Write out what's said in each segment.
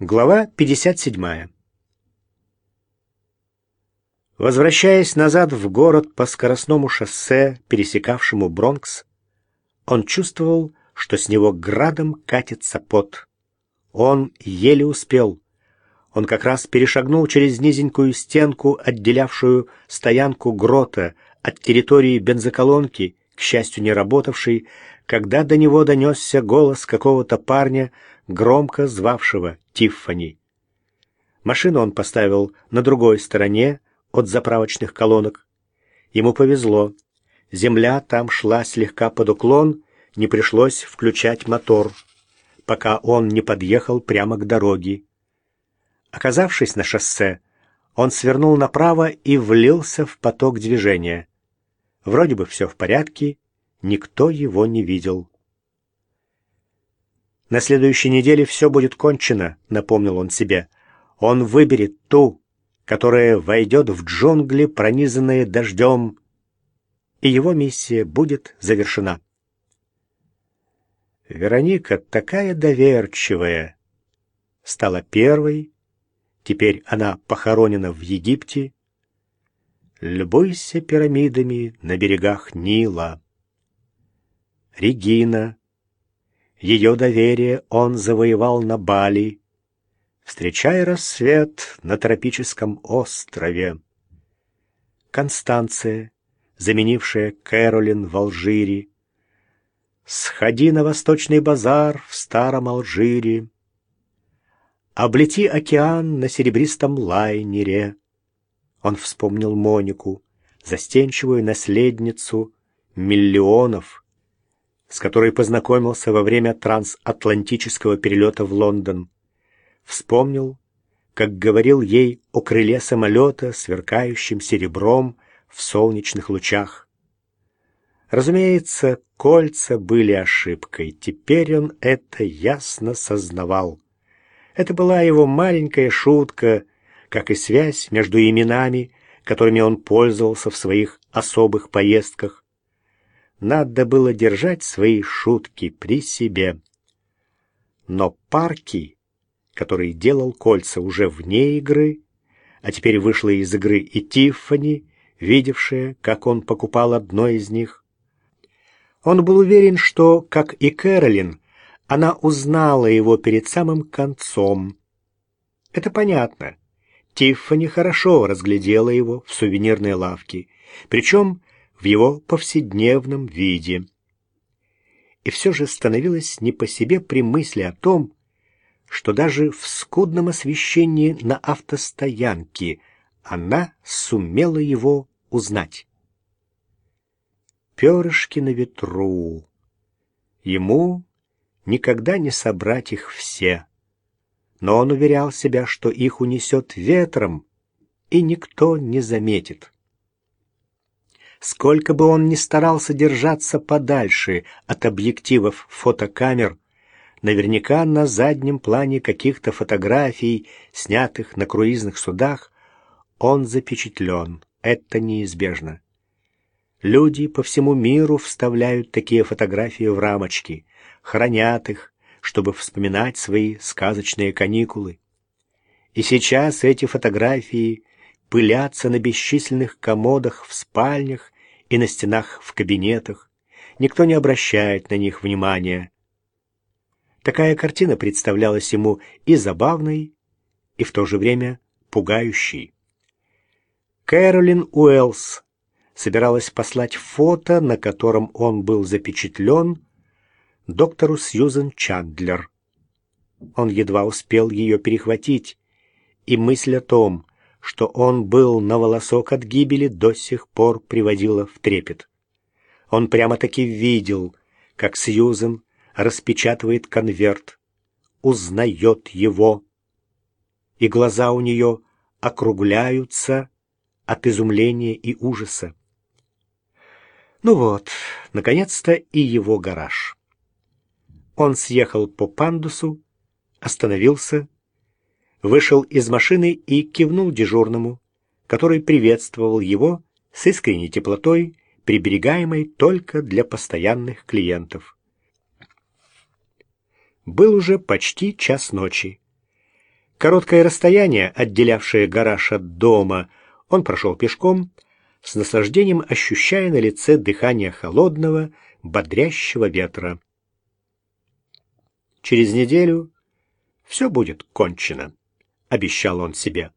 Глава 57. Возвращаясь назад в город по скоростному шоссе, пересекавшему Бронкс, он чувствовал, что с него градом катится пот. Он еле успел. Он как раз перешагнул через низенькую стенку, отделявшую стоянку грота от территории бензоколонки, к счастью, не работавшей, когда до него донесся голос какого-то парня, громко звавшего Тиффани. Машину он поставил на другой стороне от заправочных колонок. Ему повезло. Земля там шла слегка под уклон, не пришлось включать мотор, пока он не подъехал прямо к дороге. Оказавшись на шоссе, он свернул направо и влился в поток движения. Вроде бы все в порядке, никто его не видел. На следующей неделе все будет кончено, напомнил он себе. Он выберет ту, которая войдет в джунгли, пронизанные дождем, и его миссия будет завершена. Вероника такая доверчивая. Стала первой, теперь она похоронена в Египте. Любуйся пирамидами на берегах Нила. Регина. Ее доверие он завоевал на Бали, встречая рассвет на тропическом острове. Констанция, заменившая Кэролин в Алжире, Сходи на восточный базар в старом Алжире, Облети океан на серебристом лайнере. Он вспомнил Монику, застенчивую наследницу миллионов, с которой познакомился во время трансатлантического перелета в Лондон. Вспомнил, как говорил ей о крыле самолета, сверкающем серебром в солнечных лучах. Разумеется, кольца были ошибкой, теперь он это ясно сознавал. Это была его маленькая шутка, как и связь между именами, которыми он пользовался в своих особых поездках. Надо было держать свои шутки при себе. Но Парки, который делал кольца уже вне игры, а теперь вышла из игры и Тиффани, видевшая, как он покупал одно из них, он был уверен, что, как и Кэролин, она узнала его перед самым концом. Это понятно. Тиффани хорошо разглядела его в сувенирной лавке, причем в его повседневном виде. И все же становилось не по себе при мысли о том, что даже в скудном освещении на автостоянке она сумела его узнать. Перышки на ветру. Ему никогда не собрать их все. Но он уверял себя, что их унесет ветром, и никто не заметит. Сколько бы он ни старался держаться подальше от объективов фотокамер, наверняка на заднем плане каких-то фотографий, снятых на круизных судах, он запечатлен. Это неизбежно. Люди по всему миру вставляют такие фотографии в рамочки, хранят их, чтобы вспоминать свои сказочные каникулы. И сейчас эти фотографии пылятся на бесчисленных комодах в спальнях и на стенах в кабинетах. Никто не обращает на них внимания. Такая картина представлялась ему и забавной, и в то же время пугающей. Кэролин Уэллс собиралась послать фото, на котором он был запечатлен, доктору Сьюзен Чандлер. Он едва успел ее перехватить, и мысль о том, что он был на волосок от гибели, до сих пор приводило в трепет. Он прямо-таки видел, как Сьюзен распечатывает конверт, узнает его, и глаза у нее округляются от изумления и ужаса. Ну вот, наконец-то и его гараж. Он съехал по пандусу, остановился, вышел из машины и кивнул дежурному, который приветствовал его с искренней теплотой, приберегаемой только для постоянных клиентов. Был уже почти час ночи. Короткое расстояние, отделявшее гараж от дома, он прошел пешком, с наслаждением ощущая на лице дыхание холодного, бодрящего ветра. Через неделю все будет кончено, обещал он себе.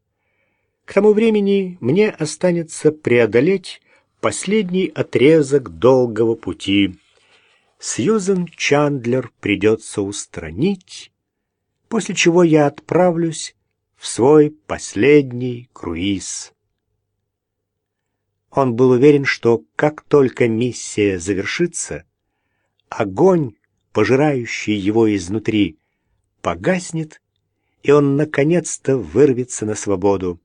К тому времени мне останется преодолеть последний отрезок долгого пути. Сьюзен Чандлер придется устранить, после чего я отправлюсь в свой последний круиз. Он был уверен, что как только миссия завершится, огонь, пожирающий его изнутри, погаснет, и он наконец-то вырвется на свободу.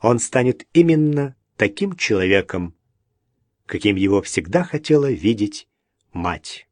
Он станет именно таким человеком, каким его всегда хотела видеть мать.